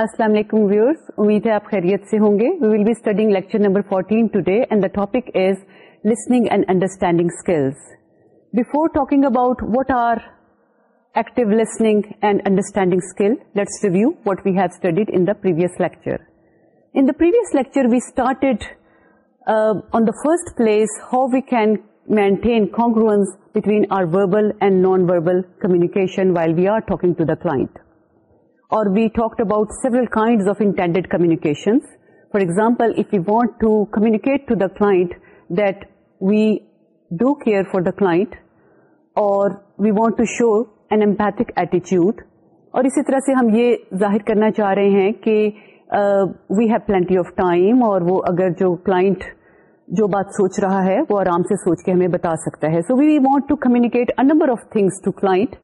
السلام علیکم ویورس امید ہے آپ خیریت سے ہوں گے we will be studying lecture number fourteen today listening and understanding before talking about what are active listening review what we have studied in the previous lecture in the the previous lecture we started on first place how we can maintain congruence between our verbal and non verbal communication while we are talking to the client اور we communications. About example, if for example to you want to client to the do do care for the or we want to show an empathic ایٹیچیوڈ اور اسی طرح سے ہم یہ ظاہر کرنا چاہ رہے ہیں کہ we have plenty of time اور وہ اگر جو کلائنٹ جو بات سوچ رہا ہے وہ آرام سے سوچ کے ہمیں بتا سکتا ہے so we want to communicate a number of things to client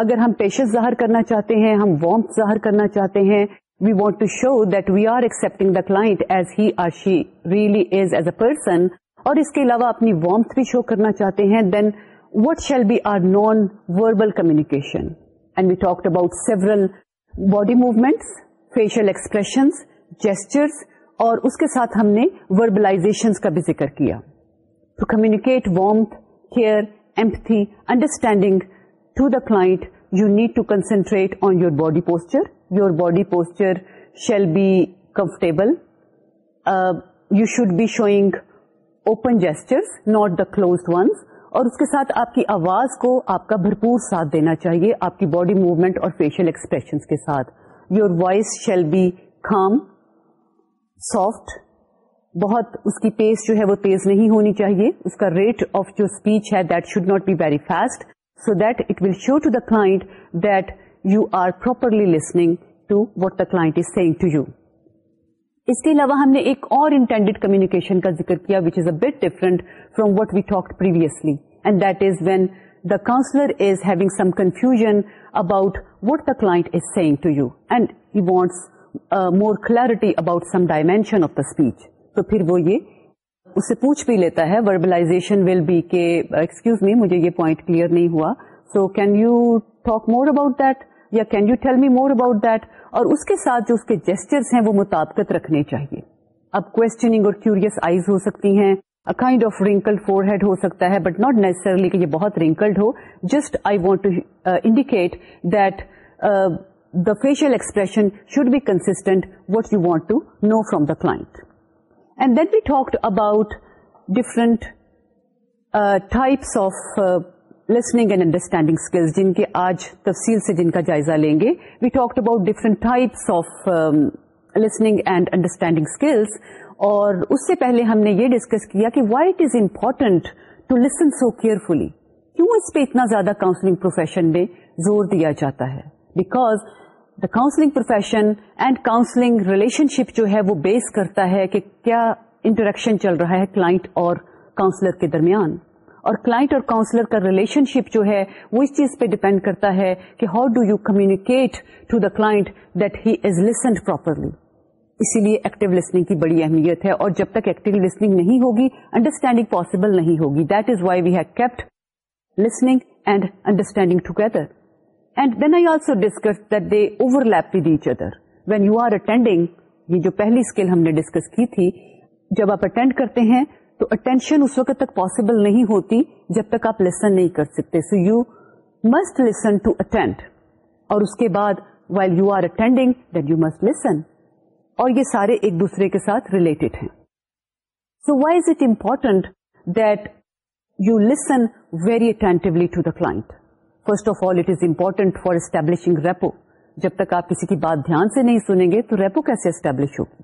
اگر ہم پیشز ظاہر کرنا چاہتے ہیں ہم وارم ظاہر کرنا چاہتے ہیں we want to show that we are accepting the as he or she really is as a person اور اس کے علاوہ اپنی وارمتھ بھی شو کرنا چاہتے ہیں then what shall be our non verbal communication and we talk about several body movements facial expressions gestures اور اس کے ساتھ ہم نے وربلائزیشن کا بھی ذکر کیا to communicate warmth care empathy understanding to the need need to concentrate on your body posture your body posture shall be comfortable you should be showing open gestures not the closed once اور اس کے ساتھ آپ کی آواز کو آپ کا بھرپور ساتھ دینا چاہیے آپ کی باڈی موومنٹ اور فیشیل ایکسپریشن کے ساتھ your voice shall be calm soft بہت اس کی پیس جو ہے وہ تیز نہیں ہونی چاہیے اس کا ریٹ آف جو اسپیچ ہے that should not be very fast so that it will show to the properly listening to to the the is saying to you اس کے علاوہ ہم نے ایک اور انٹینڈیڈ کمیونیکیشن کا ذکر کیا which is a bit different from what we talk previously and that is when the counsellor is having some confusion about what the is saying to you and he wants more clarity about some dimension of the speech تو پھر وہ یہ اس سے پوچھ بھی لیتا ہے verbalization will be کے ایکسکیوز میں مجھے یہ پوائنٹ کلیئر نہیں ہوا so can you talk more about that یا can you tell me more about that اور اس کے ساتھ جو اس کے جیسٹرس ہیں وہ مطابقت رکھنے چاہیے اب کوشچنگ اور کیوریس آئیز ہو سکتی ہیں kind of wrinkled forehead ہو سکتا ہے بٹ ناٹ نیسرلی کہ یہ بہت رنکلڈ ہو just I want to indicate that the facial expression should be constant what you want to know from the client talk about different of listening and understanding skills جن کے آج تفصیل سے جن کا جائزہ لیں گے we talked about different types of listening and understanding skills اور اس سے پہلے ہم نے یہ ڈسکس کیا کہ why it is important to listen so carefully کیوں اس پہ اتنا زیادہ کاؤنسلنگ پروفیشن میں زور دیا جاتا ہے because the counselling profession and counselling relationship جو ہے وہ بیس کرتا ہے کہ کیا انٹریکشن چل رہا ہے کلاٹ اور کاؤنسلر کے درمیان اور کلاٹ اور کاؤنسلر کا ریلیشن شپ جو ہے وہ اس چیز پہ ڈیپینڈ کرتا ہے کہ how do you communicate to the that he is listened properly اسی لیے ایکٹیو لسننگ کی بڑی اہمیت ہے اور جب تک ایکٹیو لسننگ نہیں ہوگی انڈرسٹینڈنگ پاسبل نہیں ہوگی that is why we have kept listening and understanding together and then I also discuss that they overlap with each other when you are attending یہ جو پہلی اسکل ہم نے discuss کی تھی جب آپ اٹینڈ کرتے ہیں تو اٹینشن اس وقت تک پاسبل نہیں ہوتی جب تک آپ لسن نہیں کر سکتے so you must listen to attend اور اس کے بعد while you are attending then you must listen اور یہ سارے ایک دوسرے کے ساتھ ریلیٹڈ ہیں so why is it important that you listen very attentively to the client first of all it is important for establishing rapport جب تک آپ کسی کی بات دھیان سے نہیں سنیں گے تو ریپو کیسے اسٹیبلش ہوگی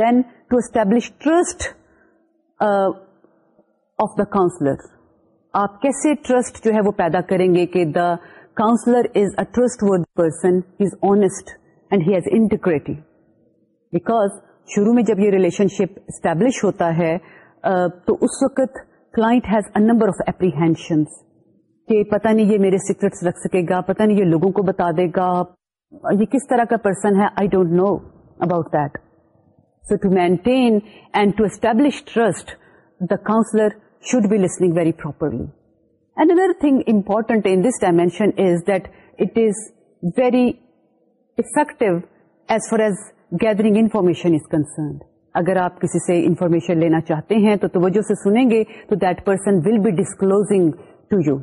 then to establish trust of the counsellor آپ کیسے ٹرسٹ جو ہے وہ پیدا کریں گے کہ the counsellor is a trustworthy person is honest and he has integrity because شروع میں جب یہ ریلیشن شپ اسٹیبلش ہوتا ہے uh, تو اس وقت client has a number of apprehensions کہ پتہ نہیں یہ میرے سیکرٹس رکھ سکے گا پتہ نہیں یہ لوگوں کو بتا دے گا یہ کس طرح کا پرسن ہے I don't know about that so to maintain and to establish trust the counsellor should be listening very properly and other thing important in this dimension is that it is very effective as far as gathering information is concerned اگر آپ کسی سے information لینا چاہتے ہیں تو توجہ سے سنیں گے تو that person will be disclosing to you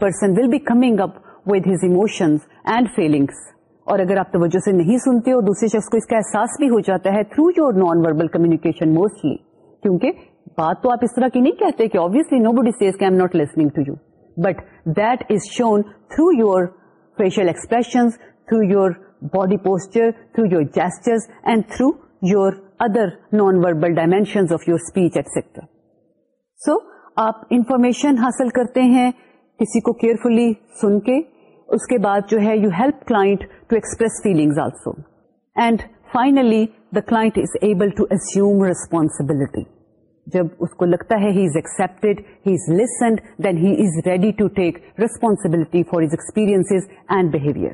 person will be coming up with his emotions and feelings اور اگر آپ توجہ سے نہیں سنتے ہو دوسرے شخص کو اس کا احساس بھی ہو جاتا ہے through your non verbal communication mostly کیونکہ بات تو آپ اس طرح کی نہیں کہتے کہ آبویئسلی نو بڈی سیز کی am not listening to you but that is shown through your facial expression through your body posture through your gesture and through your other non verbal dimension of your speech etcetera so آپ information حاصل کرتے ہیں کسی کو carefully سن کے اس کے بعد جو ہے you help client to express feelings also and finally the client is able to assume responsibility جب اس کو لگتا ہے he is accepted he is listened then he is ready to take responsibility for his experience and behaviour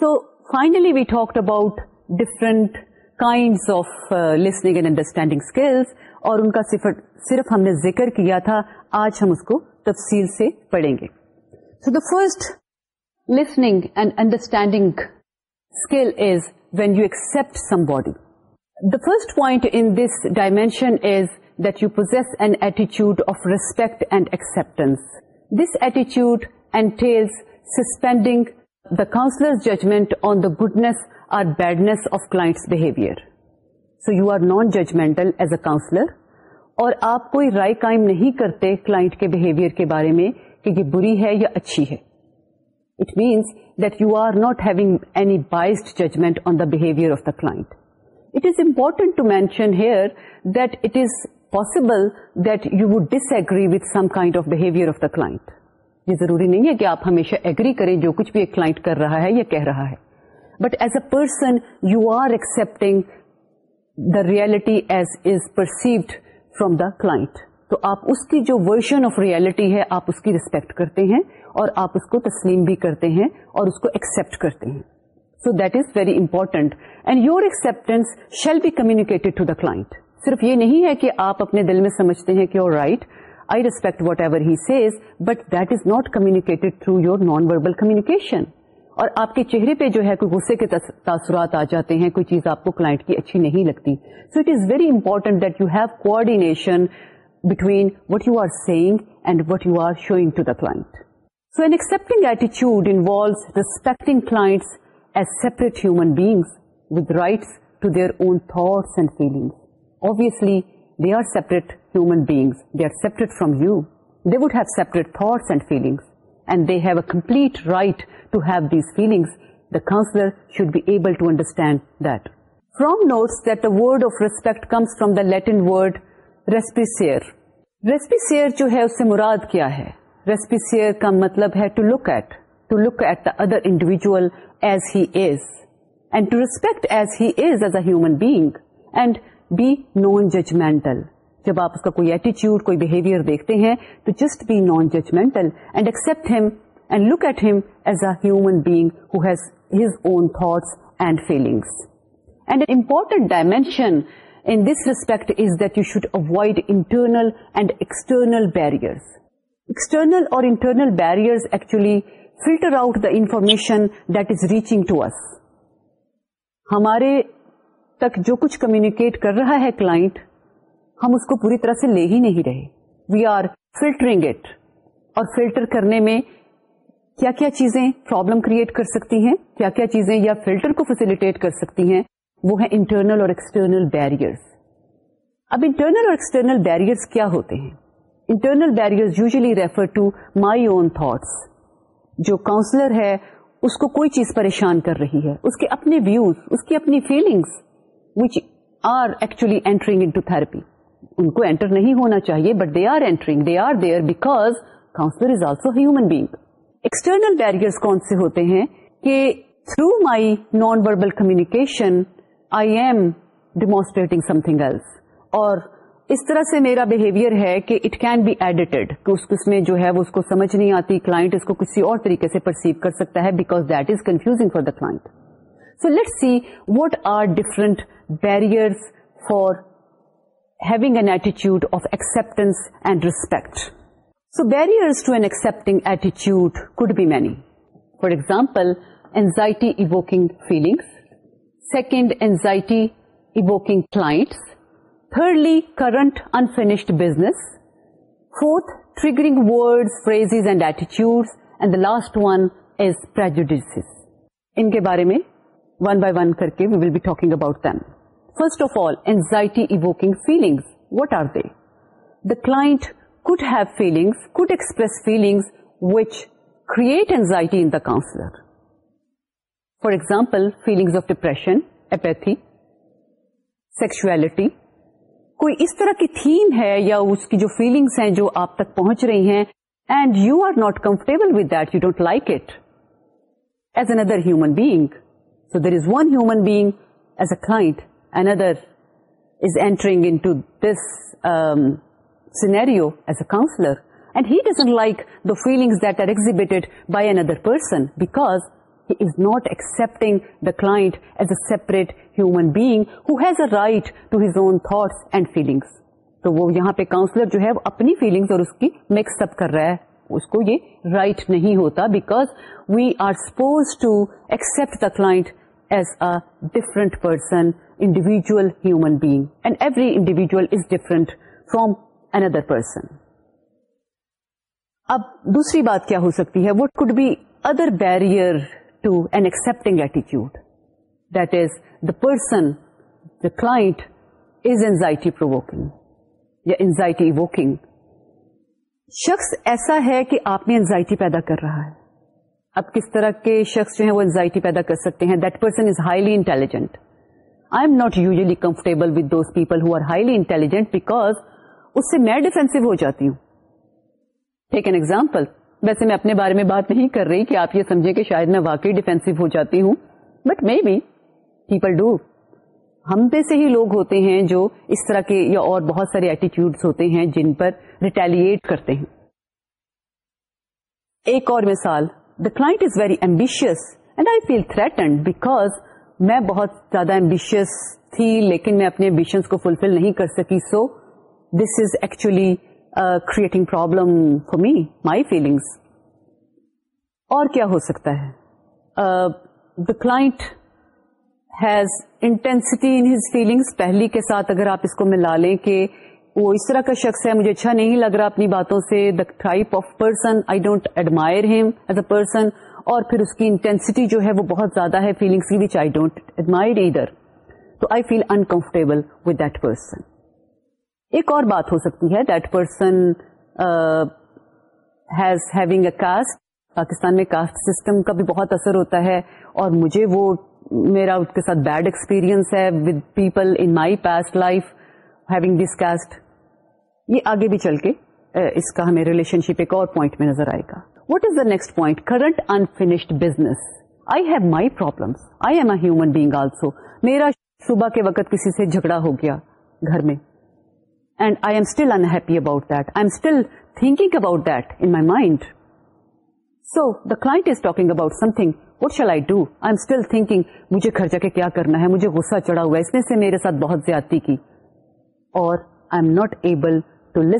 so finally we talked about different kind of listening and understanding skills اور ان کا صرف ہم نے ذکر کیا تھا آج ہم اس کو تفصیل سے پڑھیں گے سو the first listening and understanding skill is when you accept some body the first point in this dimension is that you possess N ایٹیچیوڈ of respect and acceptance this ایٹیچیوڈ and tells سسپینڈنگ the counsellor judgment on the goodness are badness of class behaviour so you are naan judgemental as a counsellor اور آپ کوئی رائے قائم نہیں کرتے client کے behaviour کے بارے میں کہ یہ بری ہے یا اچھی ہے it means that you are not having any biased judgement on the behaviour of the it is important to mention here that it is possible that you would disagree with some kind of behaviour of the client یہ ضروری نہیں ہے کہ آپ ہمیشہ agri کریں جو کچھ بھی ایک کلاٹ کر رہا ہے یا کہہ رہا ہے but as a person you are accepting the reality as is perceived from the اس کی جو ورژن آف ریئلٹی ہے آپ اس کی ریسپیکٹ کرتے ہیں اور آپ اس کو تسلیم بھی کرتے ہیں اور اس کو ایکسپٹ کرتے ہیں so that is very important and your acceptance shall be communicate to the client صرف یہ نہیں ہے کہ آپ اپنے دل میں سمجھتے ہیں کہ اور right I respect whatever he says but that is not communicated through your non verbal communication اور آپ کے چہرے پہ جو ہے کوئی غصے کے تاثرات آ جاتے ہیں کوئی چیز آپ کو کلائنٹ کی اچھی نہیں لگتی so it is very important that you have coordination between what you are saying and what you are showing to the client so an accepting ایٹیچیوڈ involves respecting as separate human beings with rights to their own thoughts and obviously they are separate human beings they are separate from you they would have separate thoughts and feelings and they have a complete right to have these feelings the counsellor should be able to understand that from note that a word of respect comes from the Latin word respicere respicere جو ہے اسے مراد کیا ہے recipe share کا مطلب ہے to look at to look at the other individual as he is and to respect as he is as a human being and be non judgemental جب آپ اس کا کوئی ایٹیچیوڈ کوئی بہیویئر دیکھتے ہیں تو just be non judgemental and accept him and look at him as a human being whose his own thoughts and feelings اونٹس important dimension in this respect is that you should avoid internal and external barriers external اور internal barriers actually filter out the information that is reaching to us ہمارے تک جو کچھ communicate کر رہا ہے client ہم اس کو پوری طرح سے لے ہی نہیں رہے وی آر فلٹرنگ اٹ اور فلٹر کرنے میں کیا کیا چیزیں پرابلم کریٹ کر سکتی ہیں کیا کیا چیزیں یا فلٹر کو فیسلٹیٹ کر سکتی ہیں وہ ہے انٹرنل اور ایکسٹرنل بیریئرس اب انٹرنل اور ایکسٹرنل بیریئرس کیا ہوتے ہیں internal usually refer to my own thoughts جو کاؤنسلر ہے اس کو کوئی چیز پریشان کر رہی ہے اس کے اپنے ویوز اس کی اپنی feelings which are actually entering into therapy ان کو انٹر نہیں ہونا چاہیے but they are entering they are demonstrating something else اور اس طرح سے میرا بہیویئر ہے کہ اٹ کین بی ایڈیٹڈ اس میں جو ہے وہ اس کو سمجھ نہیں آتی اس کو کسی اور طریقے سے پرسیو کر سکتا ہے because that is confusing for the client see what are different barrier for ٹ so barriers to and accepting ایٹیچیوڈ could be many for example anxiety evoking feelings second anxiety evoking class thirdly current unfinished business fourth triggering words freeze and attitudes and the last one is پر ان کے بارے میں one by one کر کے we will be talking about تین what are they the feelings feelings could express in which create anxiety for example feelings of depression sexuality. کوئی اس طرح کی تھیم ہے یا اس کی جو فیلنگس ہیں جو آپ تک پہنچ رہی ہیں and you are not comfortable with that you don't like it as other human being so there is one human being as a client another is entering into this um, scenario as a counselor and he doesn't like the feelings that are exhibited by another person because he is not accepting the client as a separate human being who has a right to his own thoughts and feelings. تو وہ یہاں پہ counsellor جو ہے وہ اپنی feelings اور اس کی مکس اپ کر رہا ہے اس کو یہ رائٹ right نہیں ہوتا because we are suppose to accept the client as a different person individual human being and every individual is different from N other person اب دوسری بات کیا ہو سکتی ہے what could be other barrier to an accepting ایٹیچیوڈ that is the person the client is anxiety provoking یا anxiety evoking شخص ایسا ہے کہ آپ میں اینزائٹی پیدا کر رہا ہے اب کس طرح کے شخص جو ہیں وہ اینزائٹی پیدا کر سکتے ہیں that person is highly intelligent intelligent because اس سے میں ڈیفینسو ہو جاتی ہوں ٹیک این ایگزامپل ویسے میں اپنے بارے میں بات نہیں کر رہی کہ آپ یہ سمجھیں کہ شاید میں واقعی ڈیفینسو ہو جاتی ہوں but may be people do ہم پہ سے ہی لوگ ہوتے ہیں جو اس طرح کے یا اور بہت سارے ایٹیچیوڈ ہوتے ہیں جن پر ریٹیلیٹ کرتے ہیں ایک اور مثال the class very ambitious and I feel threatened because میں بہت زیادہ ایمبیشیس تھی لیکن میں اپنے ایمبیشنس کو فلفل نہیں کر سکی so this is actually creating problem for me my feelings اور کیا ہو سکتا ہے the client has intensity in his feelings پہلی کے ساتھ اگر آپ اس کو ملا لیں کہ وہ اس طرح کا شخص ہے مجھے اچھا نہیں لگ رہا اپنی باتوں سے the type of person I don't admire him as a person اور پھر اس کی انٹینسٹی جو ہے وہ بہت زیادہ ہے فیلنگس کی وچ آئی ڈونٹ ایڈمائر ادھر تو I feel uncomfortable with that person ایک اور بات ہو سکتی ہے that person has having a caste Pakistan میں کاسٹ سسٹم کا بھی بہت اثر ہوتا ہے اور مجھے وہ میرا اس کے ساتھ بیڈ ایکسپیرینس ہے with people in my past life having this caste یہ آگے بھی چل کے uh, اس کا ہمیں ریلیشن شپ ایک اور پوائنٹ میں نظر آئے گا what is the next point current unfinished business میرا صبح کے وقت سے جھگڑا ہو گیا گھر میں client is talking about something what shell thinking مجھے گھر جا کے کیا کرنا ہے مجھے غصہ چڑھا ہوا اس نے سے میرے ساتھ بہت زیادتی کی اور I am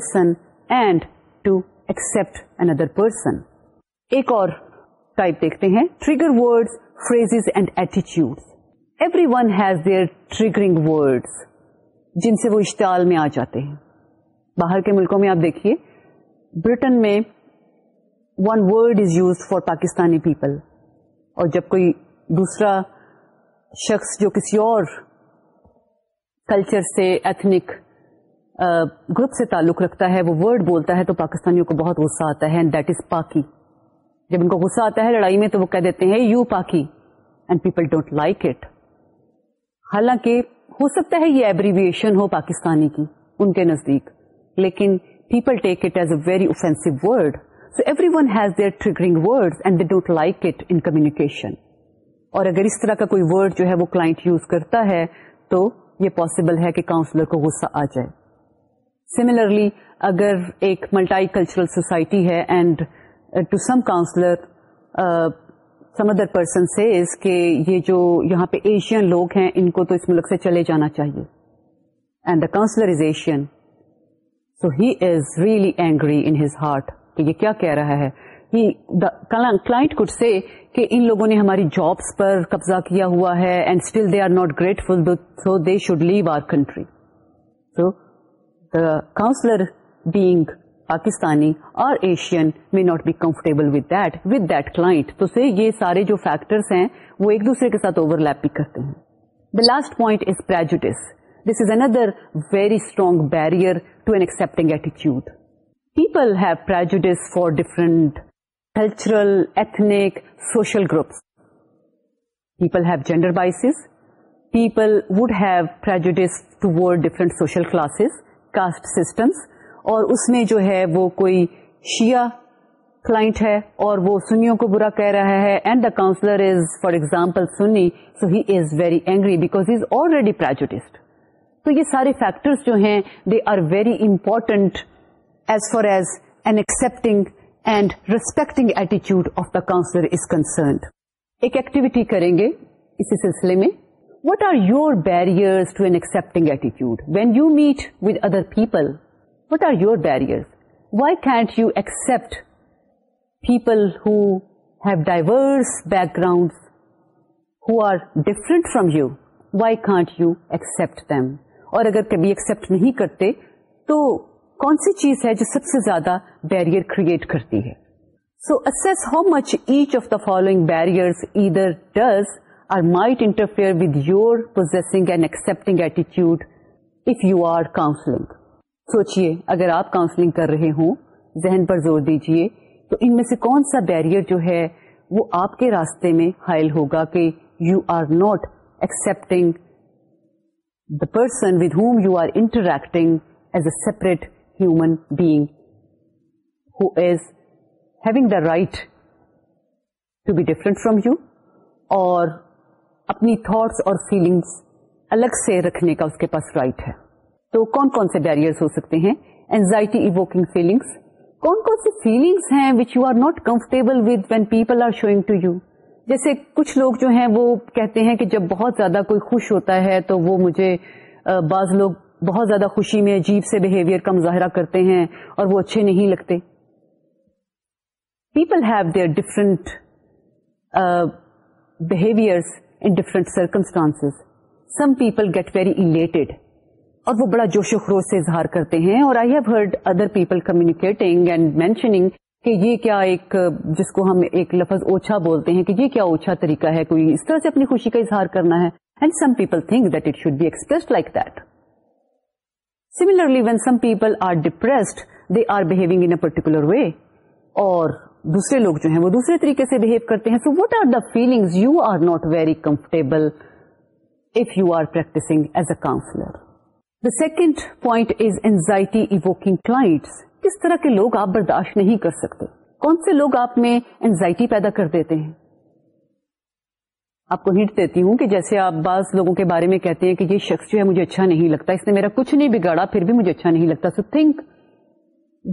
and to accept other person ایک اور ٹائپ دیکھتے ہیں ٹریگر ورڈ فریز اینڈ ایٹیچیوڈ every one has their triggering words جن سے وہ اشتعال میں آ جاتے ہیں باہر کے ملکوں میں آپ دیکھیے برٹن میں one word is use for Pakistani people اور جب کوئی دوسرا شخص جو کسی اور کلچر سے ایتھنک گروپ سے تعلق رکھتا ہے وہ ورڈ بولتا ہے تو پاکستانیوں کو بہت غصہ آتا ہے دیٹ از پاکی جب ان کو غصہ آتا ہے لڑائی میں تو وہ کہہ دیتے ہیں یو پاکی and people don't like it حالانکہ ہو سکتا ہے یہ ایبریویشن ہو پاکستانی کی ان کے نزدیک لیکن people take it as a very offence every one has their triggering word and they don't like it in communication اور اگر اس طرح کا کوئی ورڈ جو ہے وہ کلائنٹ یوز کرتا ہے تو یہ پاسبل ہے کہ کاؤنسلر کو غصہ آ جائے سملرلی اگر ایک ملٹائی کلچرل سوسائٹی ہے and to some counsellor some other person says کہ یہ جو یہاں پہ ایشین لوگ ہیں ان کو تو اس ملک سے چلے جانا چاہیے and the counsellor is Asian so he is really angry in his heart کہ یہ کیا کہہ رہا ہے کلائنٹ کڈ سے کہ ان لوگوں نے ہماری جابس پر قبضہ کیا ہوا ہے and still they are not grateful so they should leave our country so the counsellor being Pakistani اور ایشین میں not be comfortable with that with that تو سے یہ سارے جو فیکٹرس ہیں وہ ایک دوسرے کے ساتھ اوور لیپ بھی کرتے ہیں the last point is prejudice this is another very strong to an accepting ایٹیچیوڈ people have for different cultural ethnic social groups people have gender biases people would have prejudice toward different social classes caste systems اور اس میں جو ہے وہ کوئی شیعہ client ہے اور وہ سنیوں کو برا کہہ رہا ہے and the counsellor is for example Sunni so he is very angry because he is already prejudiced تو یہ سارے فیکٹرس جو ہیں they are very important as far as an accepting and respecting ایٹیچیوڈ of the counsellor is concerned ایک activity کریں گے اسی سلسلے میں what are your barrier to an accepting ایٹیچیوڈ when you meet with other people what are your barriers? Why can't you accept people who have diverse background who are different you? You why can't you accept them اور اگر کبھی accept نہیں کرتے تو کون سی چیز ہے جو سب سے زیادہ بیریئر کریٹ کرتی ہے so S how much each of the following barrier ادھر does are might interfere with your possessing and accepting ایٹیچیوڈ اف یو آر کاؤنسلنگ سوچئے اگر آپ کاؤنسلنگ کر رہے ہوں ذہن پر زور دیجئے تو ان میں سے کون سا بیریئر جو ہے وہ آپ کے راستے میں حائل ہوگا کہ you are not accepting the person with whom you are interacting as a separate human being who is having the right to be different from you اور اپنی تھاٹس اور فیلنگس الگ سے رکھنے کا اس کے پاس رائٹ right ہے تو کون کون سے بیریئرز ہو سکتے ہیں اینزائٹی ایوکنگ فیلنگس کون کون سی فیلنگس ہیں which you are not comfortable with when people are showing to you جیسے کچھ لوگ جو ہیں وہ کہتے ہیں کہ جب بہت زیادہ کوئی خوش ہوتا ہے تو وہ مجھے بعض لوگ بہت زیادہ خوشی میں عجیب سے بہیویئر کا مظاہرہ کرتے ہیں اور وہ اچھے نہیں لگتے people have their different behaviours in different circumstances some people get very elated اور وہ بڑا جوش و خروش سے اظہار کرتے ہیں اور I have heard other people communicating and mentioning کہ یہ کیا ایک جس کو ہم ایک لفظ اوچھا بولتے ہیں کہ یہ کیا اوچھا طریقہ ہے کوئی اس طرح سے اپنی خوشی کا اظہار کرنا ہے and some some people people think that that it should be express like when are are depressed they behaving in particular way اور دوسرے لوگ جو ہیں وہ دوسرے طریقے سے بہیو کرتے ہیں so what are the feeling you are not very comfortable if you are practising as a counsellor second point is anxiety evoking clients. کس طرح کے لوگ آپ برداشت نہیں کر سکتے کون سے لوگ آپ میں اینزائٹی پیدا کر دیتے ہیں آپ کو ہٹ دیتی ہوں کہ جیسے آپ بعض لوگوں کے بارے میں کہتے ہیں کہ یہ شخص جو ہے مجھے اچھا نہیں لگتا اس نے میرا کچھ نہیں بگاڑا پھر بھی مجھے اچھا نہیں لگتا so think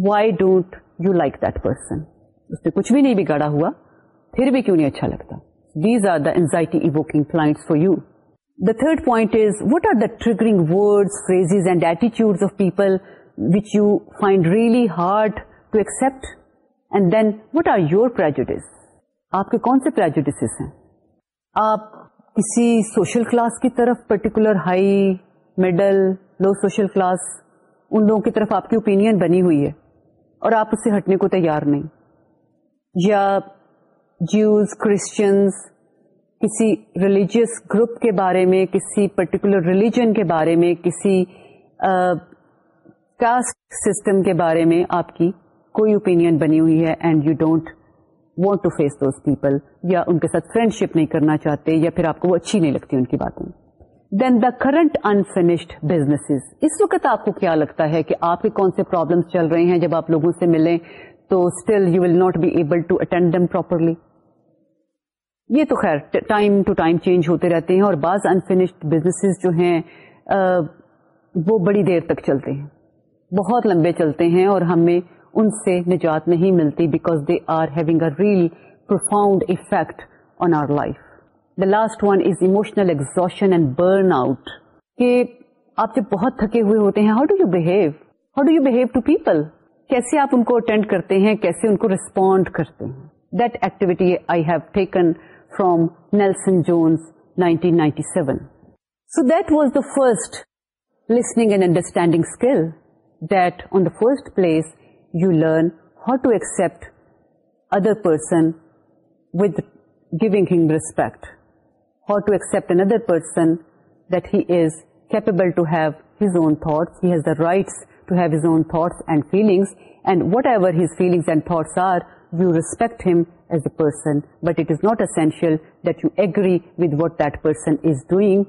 why don't you like that person اس نے کچھ بھی نہیں بگاڑا ہوا پھر بھی کیوں نہیں اچھا لگتا these are the anxiety evoking class for you third point is what are the triggering really hard to accept and then what are your آپ کے کون سے پراجوڈیسیز ہیں آپ کسی سوشل کلاس کی طرف particular high middle low social class ان لوگوں کی طرف آپ کی اوپینئن بنی ہوئی ہے اور آپ اس سے ہٹنے کو تیار نہیں یا جیوز کرسچنس کسی ریلیجیس گروپ کے بارے میں کسی پرٹیکولر ریلیجن کے بارے میں کسی کاسٹ سسٹم کے بارے میں آپ کی کوئی اوپینئن بنی ہوئی ہے and you don't want to face those people یا ان کے ساتھ فرینڈ شپ نہیں کرنا چاہتے یا پھر آپ کو وہ اچھی نہیں لگتی ان کی باتیں then the current unfinished business اس وقت آپ کو کیا لگتا ہے کہ آپ کے کون سے پرابلمس چل رہے ہیں جب آپ لوگوں سے ملیں تو still you will not be able to attend them properly یہ تو خیر ٹائم ٹو ٹائم چینج ہوتے رہتے ہیں اور بعض انفینشڈ بزنس جو ہیں وہ بڑی دیر تک چلتے ہیں بہت لمبے چلتے ہیں اور ہمیں ان سے نجات نہیں ملتی because they are having a effect on our life the last one is emotional and burn out کہ آپ جب بہت تھکے ہوئے ہوتے ہیں how do you behave how do you behave to people کیسے آپ ان کو اٹینڈ کرتے ہیں کیسے ان کو ریسپونڈ کرتے ہیں that activity I have taken from Nelson Jones, 1997. So that was the first listening and understanding skill, that on the first place you learn how to accept other person with giving him respect, how to accept another person that he is capable to have his own thoughts, he has the rights to have his own thoughts and feelings, and whatever his feelings and thoughts are, you respect him person but it is not essential next you agree with what tune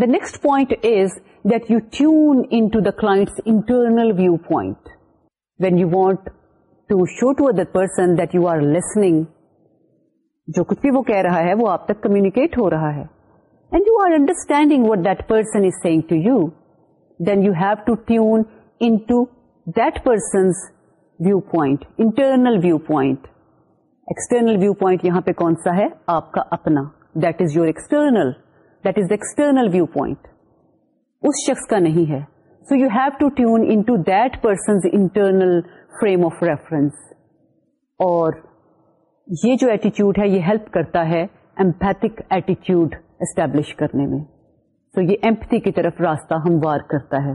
the next point is that you tune want you want to show to that you are listening, جو کچھ بھی وہ کہہ رہا ہے وہ آپ تک کمیونکیٹ ہو رہا ہے and you you you are understanding what that that person is saying to to to then have tune in person's view point internal view point external view point یہاں پہ کون سا ہے آپ کا اپنا that is your external that is external view point اس شخص کا نہیں ہے so you have to tune in to that person's internal frame of reference اور یہ جو ایٹیچیوڈ ہے یہ ہیلپ کرتا ہے ایمپیتک ایٹیچیوڈ اسٹیبلش کرنے میں سو so, یہ ایمپتی کی طرف راستہ ہموار کرتا ہے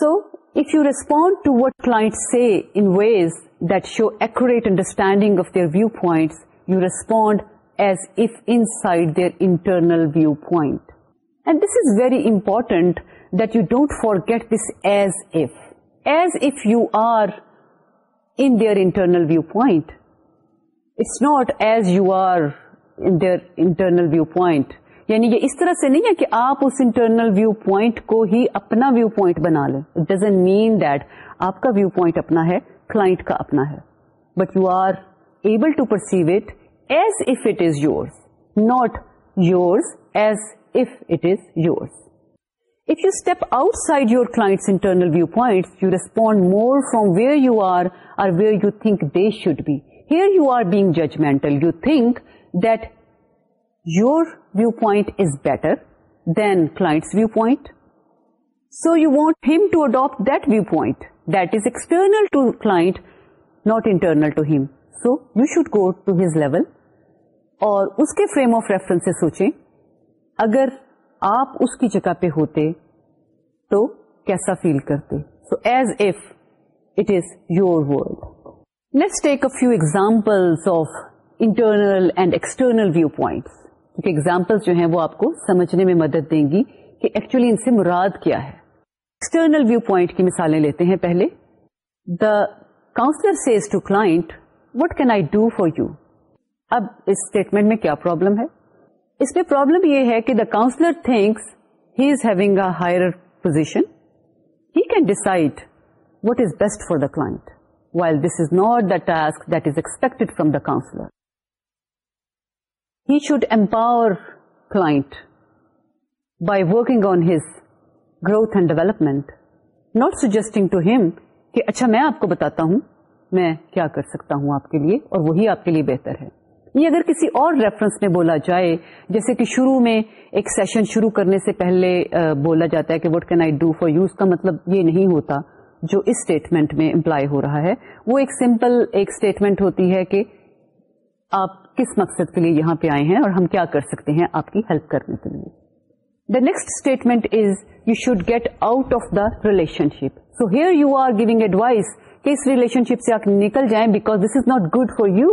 سو so, If you respond to what clients say in ways that show accurate understanding of their viewpoints, you respond as if inside their internal viewpoint. And this is very important that you don't forget this as if. As if you are in their internal viewpoint. It's not as you are in their internal viewpoint. یعنی یہ اس طرح سے نہیں ہے کہ آپ اس internal view point کو ہی اپنا ویو پوائنٹ بنا لیں اٹ ڈزنٹ مین دیٹ آپ کا ویو پوائنٹ اپنا ہے کلاٹ کا اپنا ہے but you are able to perceive it as if it is your not yours as if it is yours if you step outside your client's internal view point you respond more from where you are اور where you think they should be here you are being judgemental you think that your view point is better than client's view point so you want him to adapt that view point that is external to client not internal to him so you should go to his level اور اس کے frame of reference سے سوچیں اگر آپ اس کی جگہ پہ ہوتے تو کیسا فیل کرتے so as if it is your world let take a few example of internal and external view point کیونکہ ایگزامپل جو ہیں وہ آپ کو سمجھنے میں مدد دیں گی کہ ایکچولی ان سے مراد کیا ہے ایکسٹرنل ویو پوائنٹ کی مثالیں لیتے ہیں پہلے the counsellor says to what can I do for you اب اس اسٹیٹمنٹ میں کیا پرابلم ہے اس میں پرابلم یہ ہے کہ the counsellor thinks he is having a higher position he can decide what is best for the while this is not the task that is expected from the counsellor he should empower client by working on his growth and development not suggesting to him کہ اچھا میں آپ کو بتاتا ہوں میں کیا کر سکتا ہوں آپ کے لیے اور وہی آپ کے لیے بہتر ہے یہ اگر کسی اور ریفرنس میں بولا جائے جیسے کہ شروع میں ایک سیشن شروع کرنے سے پہلے بولا جاتا ہے کہ what can I do for you کا مطلب یہ نہیں ہوتا جو اس اسٹیٹمنٹ میں امپلائی ہو رہا ہے وہ ایک سمپل ایک اسٹیٹمنٹ ہوتی ہے کہ آپ کس مقصد کے لیے یہاں پہ آئے ہیں اور ہم کیا کر سکتے ہیں آپ کی ہیلپ کرنے کے لیے the next statement is you should get out of the relationship so here you are giving advice کہ اس ریلیشن شپ سے آپ نکل جائیں because this is not good for you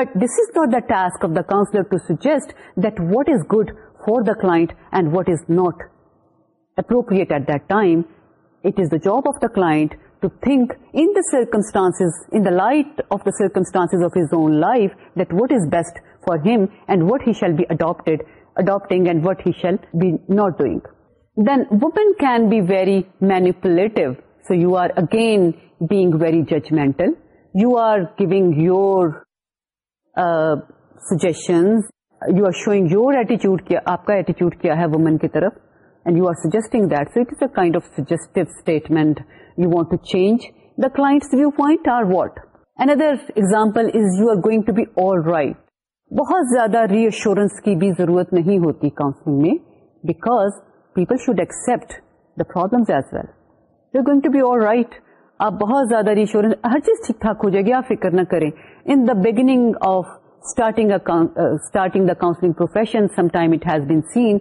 but this is not the task of the counsellor to suggest that what is good for the client and what is not appropriate at that time it is the job of the client to think in circumstances life best for him and what he shall be adapting what he shall be not doing then women can be very manipulative so you are again being very judgemental you are giving your suggestions you are showing your attitude کیا آپ کا ایٹیچیوڈ کیا ہے women کی طرف and you are suggesting that. So it is a kind of suggestive statement you want to change. The client's viewpoint are what? Another example is you are going to be all right. بہت زیادہ reassurance کی بھی ضرورت نہیں ہوتی counselling میں because people should accept the problem as well you going to be all right آپ بہت زیادہ ری ایشورنس ہر چیز ٹھیک ٹھاک ہو جائے گی آپ فکر نہ کریں in the beginning of starting starting the counselling profession some time it has been seen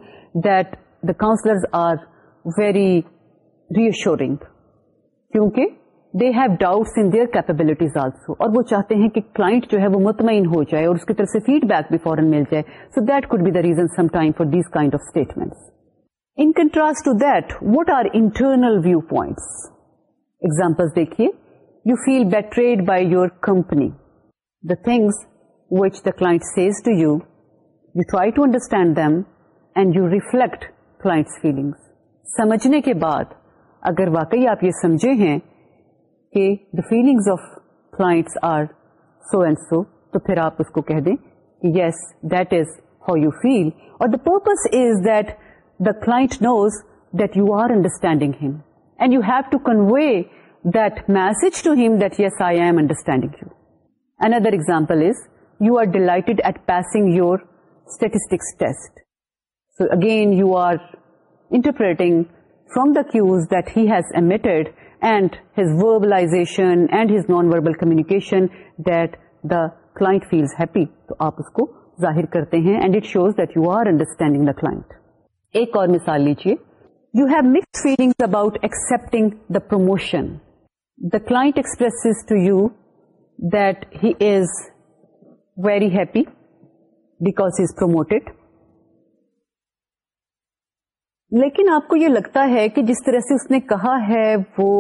that counsellor are very reassure کیونکہ they have doubts in their capabilities also اور وہ چاہتے ہیں کہ کلائنٹ جو ہے وہ مطمئن ہو جائے اور اس کی طرف سے فیڈ بیک بھی فوراً مل جائے so that could be the reason some time for these kind of statement in contrast to that what are internal view points example دیکھیے you feel betrayed by your company the things which the client says to you you try to understand them and you reflect client's feelings سمجھنے کے بعد اگر واقعی آپ یہ سمجھے ہیں کہ the feelings of clients are so and so تو پھر آپ اس کو کہہ دیں کہ yes that is how you feel اور the purpose is that the client knows that you are understanding him and you have to convey that message to him that yes I am understanding you another example is you are delighted at passing your statistics test again you are interpreting from the cues that has a mattered and his vocalisation and his non verbal communication the client happy تو آپ اس کو ظاہر کرتے ہیں and it shows that you are understanding the اور مثال لیجیے you have mix feeling about accepting the promotion the express to you that he is very happy promoted لیکن آپ کو یہ لگتا ہے کہ جس طرح سے اس نے کہا ہے وہ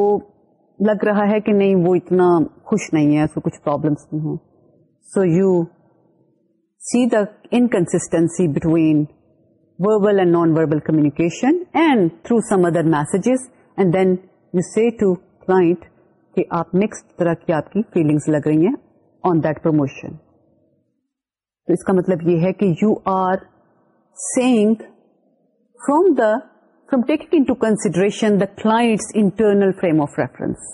لگ رہا ہے کہ نہیں وہ اتنا خوش نہیں ہے اس کو کچھ پرابلمس نہیں ہیں so you see the inconsistency between verbal and non verbal communication and through some other messages and then you C to client کہ آپ نیکسٹ طرح کی آپ کی فیلنگس لگ رہی ہیں آن دیٹ پروموشن تو اس کا مطلب یہ ہے کہ you are saying from the from taking into consideration the client's internal frame of reference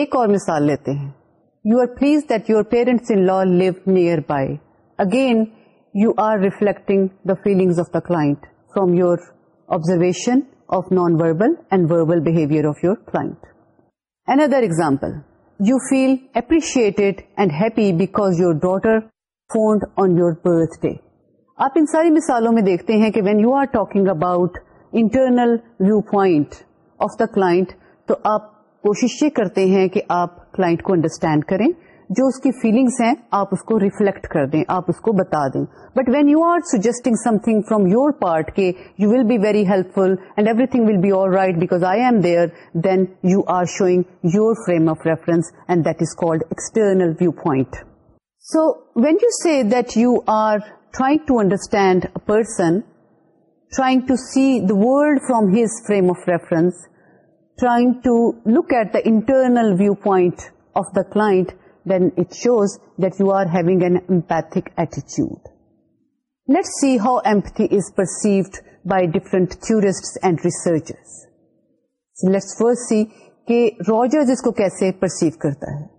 ایک اور مثال لیتے ہیں you are pleased that your parents in law live nearby again you are reflecting the feelings of the client from your observation of nonverbal and verbal behaviour of your client other example you feel appreciated and happy because your daughter phoned on your birth day آپ ان ساری مثالوں میں دیکھتے ہیں کہ when you are talking about internal view point of the client تو آپ کوشش یہ کرتے ہیں کہ آپ کلاٹ کو انڈرسٹینڈ کریں جو اس کی فیلنگس ہیں آپ اس کو ریفلیکٹ کر دیں آپ اس کو بتا دیں but when you are suggesting something from your part کے you will be very helpful and everything will be all right because I am there then you are showing your frame of reference and that is called external view point so when you see that you are person trying to see that from his frame of reference look at the internal view point of the client then it shows that you آرگیتک ایٹیچیوڈ let's see how empathy is perceived by different third researcher کیسے perceive کرتا ہے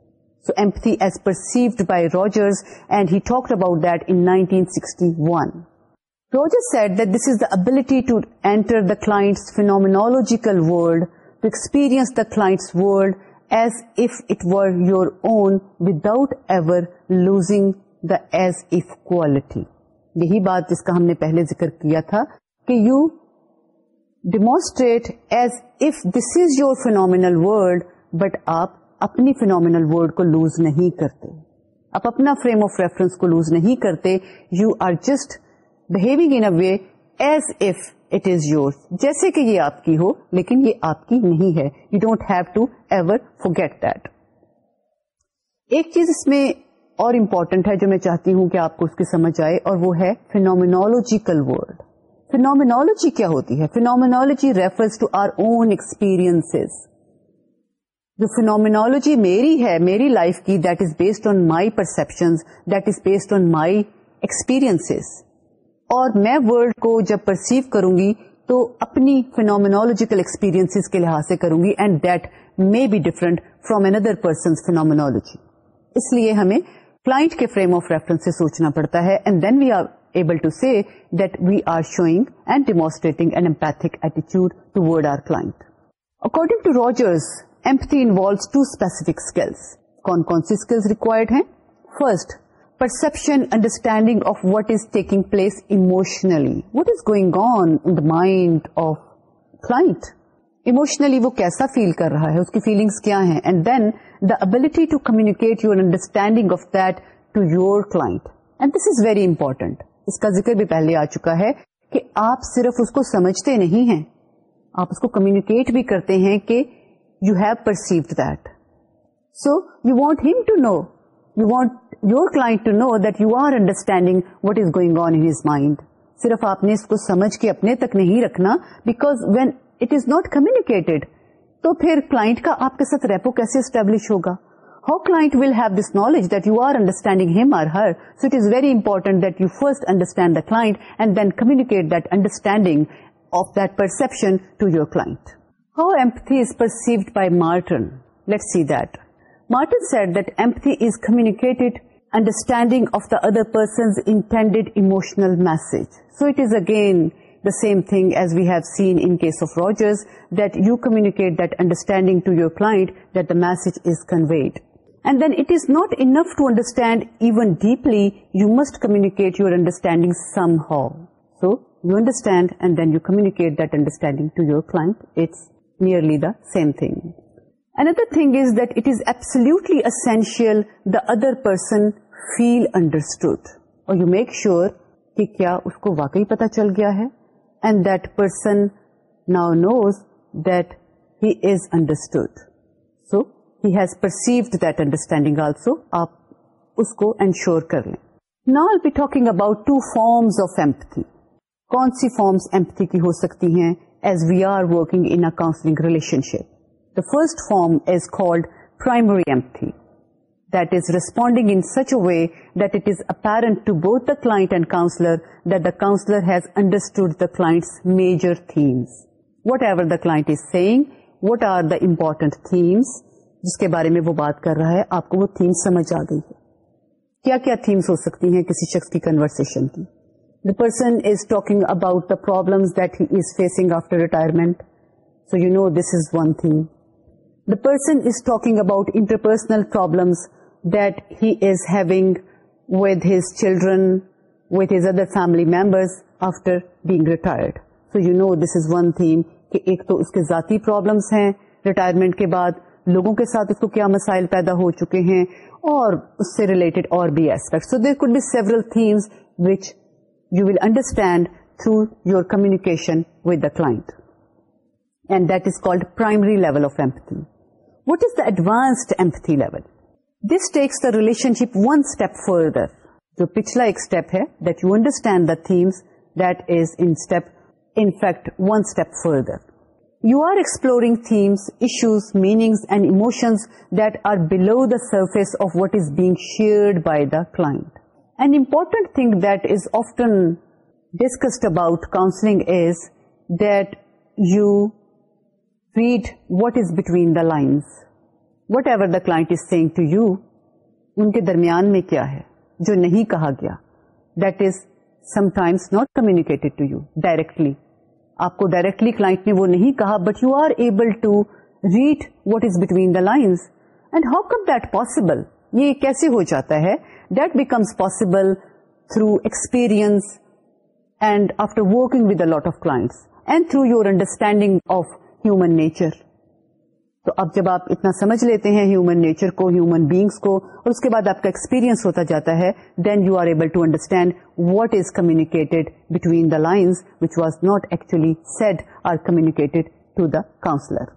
So empathy as perceived by Rogers and he talked about that in 1961. Rogers said that this is the ability to enter the client's phenomenological world, to experience the client's world as if it were your own without ever losing the as if quality. یہی بات جس کا ہم نے پہلے ذکر کیا تھا کہ you demonstrate as if this is your phenomenal world but آپ اپنی فینومینل ورڈ کو لوز نہیں کرتے آپ اپنا فریم آف ریفرنس کو لوز نہیں کرتے you are just behaving in way as if it is your جیسے کہ یہ آپ کی ہو لیکن یہ آپ کی نہیں ہے you don't have to ever forget that ایک چیز اس میں اور امپورٹنٹ ہے جو میں چاہتی ہوں کہ آپ کو اس کی سمجھ آئے اور وہ ہے فینومینالوجیکل فینومینالوجی کیا ہوتی ہے phenomenology refers to our own experience جو فینومینالوجی میری ہے میری لائف کی that is based on my perception that is based on my experience اور میں ورلڈ کو جب پرسیو کروں گی تو اپنی فینومینالوجیکل ایکسپیرئنس کے لحاظ سے کروں گی and that may be different from another person's phenomenology اس لیے ہمیں کلائنٹ کے فریم آف ریفرنس سے سوچنا پڑتا ہے and then we are able to see that we are showing and demonstrating and empathic ایٹیچیوڈ to word our client according to Rogers first پرسپشنڈنگ کیسا فیل کر رہا ہے ability to communicate your understanding of the client this is very important اس کا ذکر بھی پہلے آ چکا ہے کہ آپ صرف اس کو سمجھتے نہیں ہیں آپ اس کو کمیکیٹ بھی کرتے ہیں کہ you have perceived that so you want him to know you want your you you are what what is going on his mind صرف آپ نے اس کو سمجھ کے اپنے تک نہیں رکھنا because when it is not communicated تو پھر کلاٹ کا آپ کے ساتھ ریپو کیسے اسٹیبلش ہوگا how will have this knowledge that you are understanding him or her so it is very important that you first understand the client and then communicate understanding of that perception to your client How empathy is perceived by Martin? Let's see that. Martin said that empathy is communicated understanding of the other person's intended emotional message. So it is again the same thing as we have seen in case of Rogers, that you communicate that understanding to your client that the message is conveyed. And then it is not enough to understand even deeply, you must communicate your understanding somehow. So you understand and then you communicate that understanding to your client. It's nearly the same thing and other thing is that it is absolutely essential the other person feel understood اور you make sure کی واقعی پتا چل گیا ہے اس کو ensure کر لیں now we'll be talking about two forms of empathy کون سی فارمس ایمپکی کی ہو سکتی ہیں as we are working in a counseling relationship. The first form is called primary empathy. That is responding in such a way that it is apparent to both the client and counselor that the counselor has understood the client's major themes. Whatever the client is saying, what are the important themes, جس کے بارے میں وہ بات کر رہا ہے آپ کو وہ تھیم سمجھ آ گئی ہے کیا کیا تھیمس ہو سکتی ہیں کسی شخص کی کنورسن کی the person is talking about personal پر you know this is one thing کہ ایک تو اس کے ذاتی پرابلمس ہیں ریٹائرمنٹ کے بعد لوگوں کے ساتھ اس کو کیا مسائل پیدا ہو چکے ہیں اور اس سے ریلیٹڈ اور بھی aspect so there could be several themes which you will understand through your communication with the client that is called primary level of empathy what is the advanced empathy level the relationship one step further جو پچھلا ایک step ہے themes this intact one step further you are exploring themes issues meanings and emotions that are below the surface what is being shared by the کلا and important thing that is often discussed about counselling is that you read what is between the lines whatever the client to you ان کے درمیان میں کیا ہے جو نہیں کہا گیا that is sometimes not to you directly آپ کو ڈائریکٹلی کلاٹ نے وہ نہیں کہا but you are able to read what is between the lines and how come that possible یہ کیسے ہو جاتا ہے that becomes possible through experience and after working with lot of clients and through your understanding of human nature تو اب جب آپ اتنا سمجھ لیتے ہیں ہیومن نیچر کو ہیومن بیگس کو اور اس کے بعد آپ کا ایکسپیرئنس ہوتا جاتا ہے then you are able to understand what is communicated between the lines which was not actually said or to the counsellor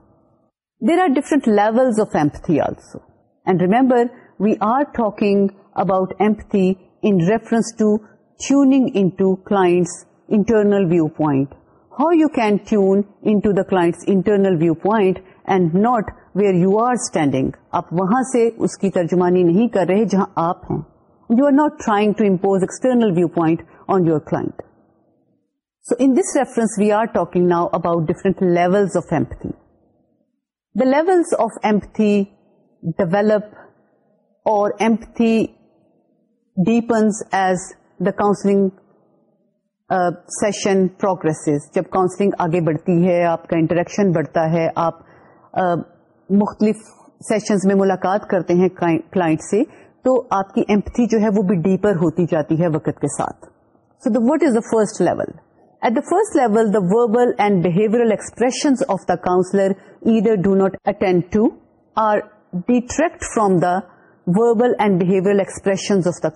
there are different level of empathy also and remember we are talking about empathy in reference to tuning in to client's internal view point how you can tune to the client's internal view point and not where you are standing آپ وہاں سے اس کی ترجمانی نہیں کر رہے جہاں آپ ہیں you are not trying to impose external view point on your client's reference we are talking now about different levels of empathy the levels of empathy develop اور empathy ڈیپنز as the counselling session progresses جب counselling آگے بڑھتی ہے آپ کا interaction بڑھتا ہے آپ uh, مختلف سیشنز میں ملاقات کرتے ہیں کلائنٹ سے تو آپ کی ایمپتھی جو ہے وہ بھی ڈیپر ہوتی جاتی ہے وقت کے ساتھ so the what is the first level at the first level the verbal and behavioural expression of the counsellor either do not attend to or detract from the verbal and behaviour expression of the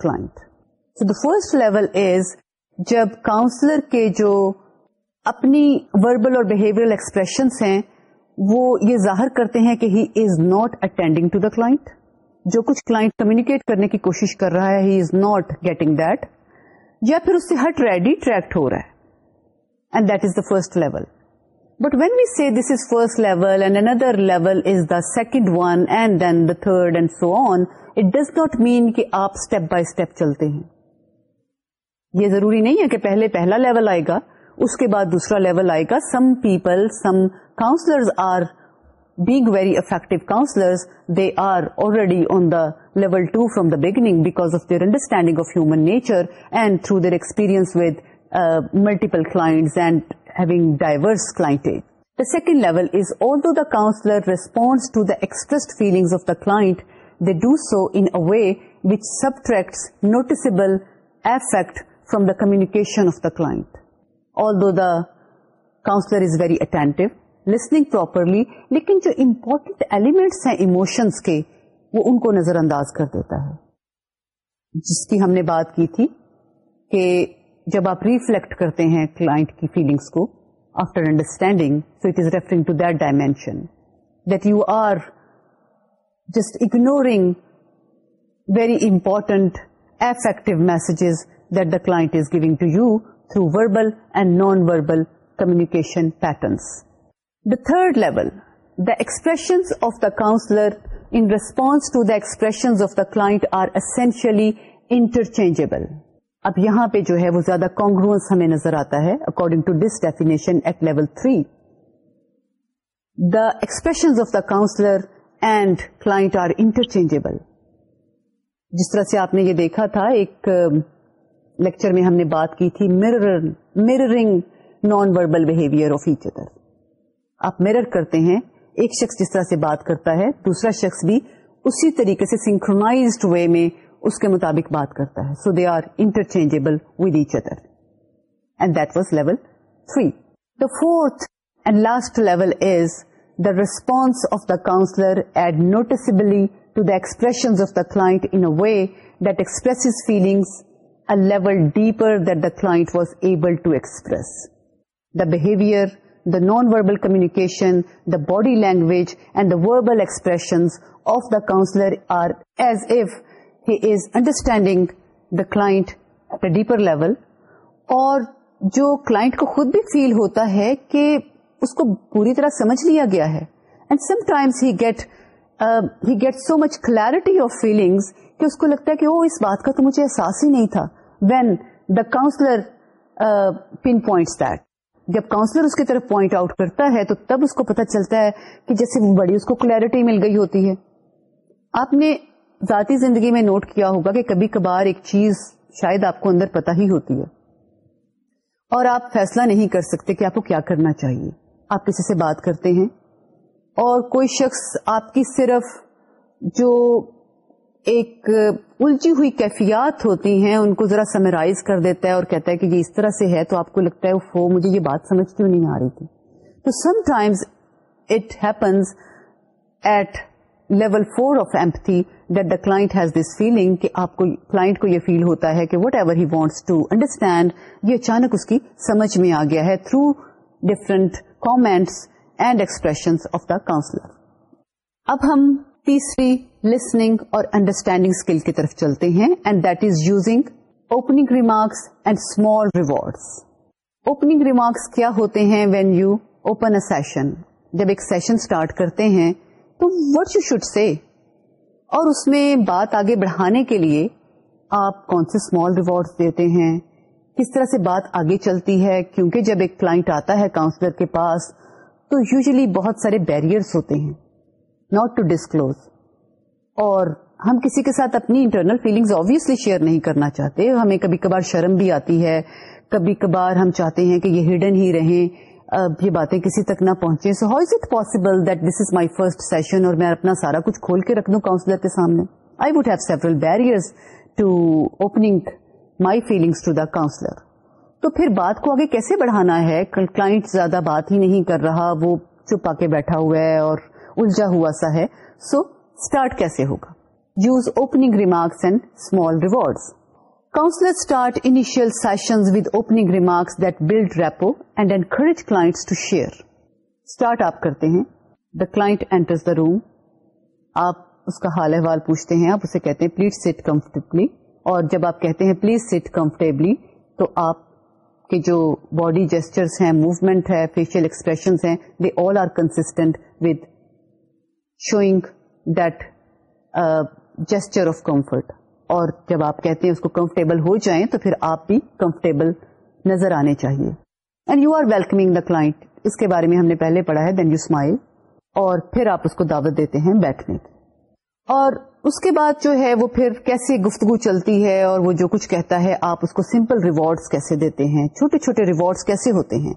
the first level is جب counsellor کے جو اپنی verbal اور behaviour expressions ہیں وہ یہ ظاہر کرتے ہیں کہ he is not attending to the client جو کچھ کلاٹ کمیونکیٹ کرنے کی کوشش کر رہا ہے he is not getting that یا پھر اس سے ہٹ ریڈی ٹریکٹ ہو رہا ہے and that is the first level but when see this is first level and another level is the second one and then the third and so on it does not mean کہ آپ step by step چلتے ہیں یہ ضروری نہیں ہے کہ پہلا لیول آئے گا اس کے بعد دوسرا لیول آئے گا some people some counsellors are being very effective counsellors they are already on the level two from the beginning because of their understanding of human nature and through their experience with multiple client and having diverse The the the the second level is although counselor responds to expressed feelings of client, they do so in a way which subtracts noticeable from from the communication of the client. Although the counselor is very attentive, listening properly, لیکن جو important elements ہیں emotions کے وہ ان کو نظر انداز کر دیتا ہے جس کی ہم نے بات کی تھی کہ جب آپ ریفلیکٹ کرتے ہیں کلاٹ کی فیلنگس کو after understanding so it is referring to that dimension that you are just ignoring very important affective messages that the client is giving to you through verbal and non verbal communication patterns the third level the expressions of the counsellor in response to the expressions of the client are essentially interchangeable اب یہاں پہ جو ہے وہ زیادہ congruence ہمیں نظر آتا ہے according to this definition at level the expression of the counsellor and client are interchangeable جس طرح سے آپ نے یہ دیکھا تھا ایک لیکچر میں ہم نے بات کی تھی mirror mirroring non verbal behaviour of each other آپ مرر کرتے ہیں ایک شخص جس طرح سے بات کرتا ہے دوسرا شخص بھی اسی طریقے سے سنکرونا میں اس کے مطابق بات کرتا ہے so they are interchangeable with each other and that was level the fourth and last level is the response of the counsellor add noticeably to the expression of the client in way that express feelings level deeper that the Claus able express the behaviour the non verbal communication the body language and the verbal expression of the counsellor are as if he is understanding the client at a deeper level اور جو client کو خود بھی فیل ہوتا ہے کہ اس کو پوری طرح سمجھ لیا گیا ہے and sometimes he he get get so much clarity of feelings کہ اس کو لگتا ہے کہ وہ اس بات کا تو مجھے احساس ہی نہیں تھا when the counsellor pinpoints that جب کاؤنسلر اس کی طرف پوائنٹ آؤٹ کرتا ہے تو تب اس کو پتا چلتا ہے کہ جیسے بڑی اس کو کلیئرٹی مل گئی ہوتی ہے آپ نے ذاتی زندگی میں نوٹ کیا ہوگا کہ کبھی کبھار ایک چیز شاید آپ کو اندر پتا ہی ہوتی ہے اور آپ فیصلہ نہیں کر سکتے کہ آپ کو کیا کرنا چاہیے آپ کسی سے بات کرتے ہیں اور کوئی شخص آپ کی صرف جو ایک الجھی ہوئی کیفیات ہوتی ہیں ان کو ذرا سمرائز کر دیتا ہے اور کہتا ہے کہ یہ اس طرح سے ہے تو آپ کو لگتا ہے مجھے یہ بات سمجھ کیوں نہیں آ رہی تھی تو sometimes it happens at level four of empathy ائنٹ has this feeling یہ فیل ہوتا ہے کہ whatever he wants to understand یہ اچانک اس کی سمجھ میں آ گیا ہے through different comments and expression کی طرف چلتے ہیں and that is using opening remarks and small rewards opening remarks کیا ہوتے ہیں when you open a session جب ایک سیشن اسٹارٹ کرتے ہیں تو وٹ یو شوڈ سے اور اس میں بات آگے بڑھانے کے لیے آپ کون سے اسمال ریوارڈ دیتے ہیں کس طرح سے بات آگے چلتی ہے کیونکہ جب ایک کلائنٹ آتا ہے کاؤنسلر کے پاس تو یوزلی بہت سارے بیریئرس ہوتے ہیں ناٹ ٹو ڈسکلوز اور ہم کسی کے ساتھ اپنی انٹرنل فیلنگز آبیسلی شیئر نہیں کرنا چاہتے ہمیں کبھی کبھار شرم بھی آتی ہے کبھی کبھار ہم چاہتے ہیں کہ یہ ہڈن ہی رہیں اب یہ باتیں کسی تک نہ پہنچے so how is it possible that this is my first session اور میں اپنا سارا کچھ کھول کے رکھ دوں کاؤنسلر کے سامنے I have several barriers to opening my feelings to the counsellor تو پھر بات کو آگے کیسے بڑھانا ہے کلاٹ زیادہ بات ہی نہیں کر رہا وہ چپا کے بیٹھا ہوا ہے اور الجھا ہوا سا ہے سو اسٹارٹ کیسے ہوگا use opening remarks and small rewards counsellor start انیشیلنگ remarks build rapport and and کلاسرٹ آپ کرتے ہیں دا کلاٹر آپ اس کا حال احوال پوچھتے ہیں آپ کہتے ہیں پلیز سیٹ کمفرٹبلی اور جب آپ کہتے ہیں پلیز سیٹ کمفرٹیبلی تو آپ کے جو باڈی جیسرس ہیں موومینٹ ہے فیشیل ایکسپریشنس ہیں دل are constant with showing gesture of comfort اور جب آپ کہتے ہیں اس کو کمفرٹیبل ہو جائیں تو پھر آپ بھی کمفرٹیبل نظر آنے چاہیے and you are welcoming the client اس کے بارے میں ہم نے پہلے پڑھا ہے دین یو اسمائل اور پھر آپ اس کو دعوت دیتے ہیں بیٹھنے کی اور اس کے بعد جو ہے وہ پھر کیسے گفتگو چلتی ہے اور وہ جو کچھ کہتا ہے آپ اس کو سمپل ریوارڈس کیسے دیتے ہیں چھوٹے چھوٹے ریوارڈس کیسے ہوتے ہیں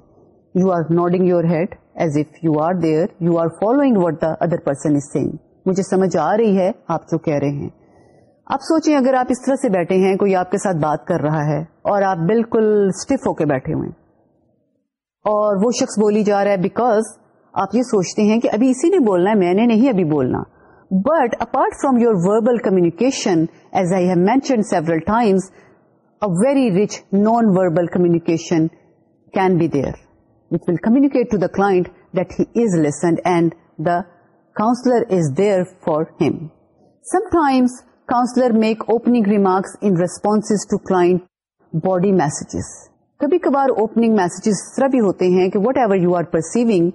you are nodding your head as if you are there you are following what the other person is saying مجھے سمجھ آ رہی ہے آپ جو کہہ رہے ہیں اب سوچیں اگر آپ اس طرح سے بیٹھے ہیں کوئی آپ کے ساتھ بات کر رہا ہے اور آپ بالکل اسٹف ہو کے بیٹھے ہوئے اور وہ شخص بولی جا رہا ہے بیکاز آپ یہ سوچتے ہیں کہ ابھی اسی نے بولنا ہے میں نے نہیں ابھی بولنا but apart from your verbal communication as I have mention several times a very rich non verbal communication can be there will communicate that he is listened and the counsellor is there for him sometimes counsellor make opening remarks in response to client body messages کبھی کبھار opening messages اس طرح بھی ہوتے ہیں کہ whatever you are perceiving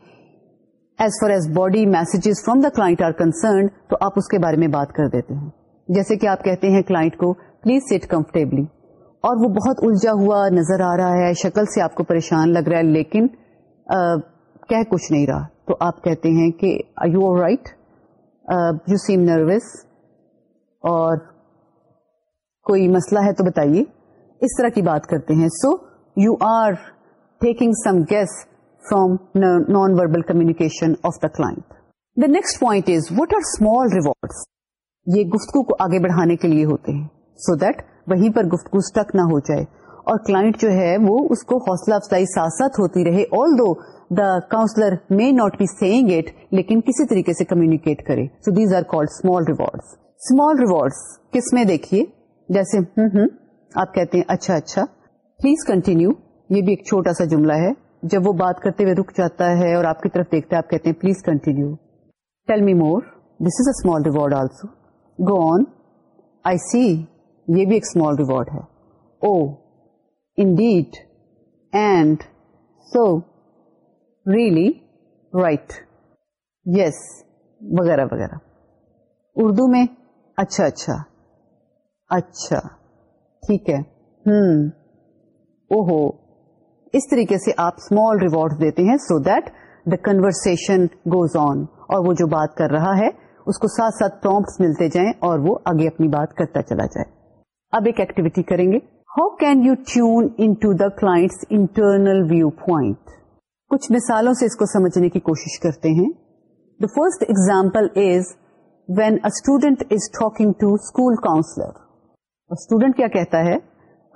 as far as body messages from the are concerned تو آپ اس کے بارے میں بات کر دیتے ہیں جیسے کہ آپ کہتے ہیں کلاٹ کو پلیز سیٹ کمفرٹیبلی اور وہ بہت الجھا ہوا نظر آ رہا ہے شکل سے آپ کو پریشان لگ رہا ہے لیکن کہہ کچھ نہیں رہا تو آپ کہتے ہیں کہ you are right you seem nervous اور کوئی مسئلہ ہے تو بتائیے اس طرح کی بات کرتے ہیں so you are taking some gas from non verbal communication of the the next point is what are small reward یہ گفتگو کو آگے بڑھانے کے لیے ہوتے ہیں سو دیٹ وہیں پر گفتگو اسٹک نہ ہو جائے اور کلاٹ جو ہے وہ اس کو حوصلہ افزائی ساتھ ساتھ ہوتی رہے although the counsellor may not be saying it لیکن کسی طریقے سے کمیونیکیٹ کرے so these are called small reward small reward کس میں دیکھیے جیسے ہوں ہوں آپ کہتے ہیں اچھا اچھا پلیز کنٹینیو یہ بھی ایک چھوٹا سا جملہ ہے جب وہ بات کرتے ہوئے رک جاتا ہے اور آپ کی طرف دیکھتے آپ کہتے ہیں please continue tell me more this is a small reward also go on I see یہ بھی ایک اسمال ریوارڈ ہے oh indeed and so really right yes وغیرہ وغیرہ اردو میں اچھا اچھا اچھا ٹھیک ہے ہوں اس طریقے سے آپ اسمال ریوارڈ دیتے ہیں so that the conversation goes on اور وہ جو بات کر رہا ہے اس کو ساتھ ساتھ پرومس ملتے جائیں اور وہ آگے اپنی بات کرتا چلا جائے اب ایک ایکٹیویٹی کریں گے how can you tune in to the client's internal view point کچھ مثالوں سے اس کو سمجھنے کی کوشش کرتے ہیں the first example is when a student is talking to school counsellor اور اسٹوڈنٹ کیا کہتا ہے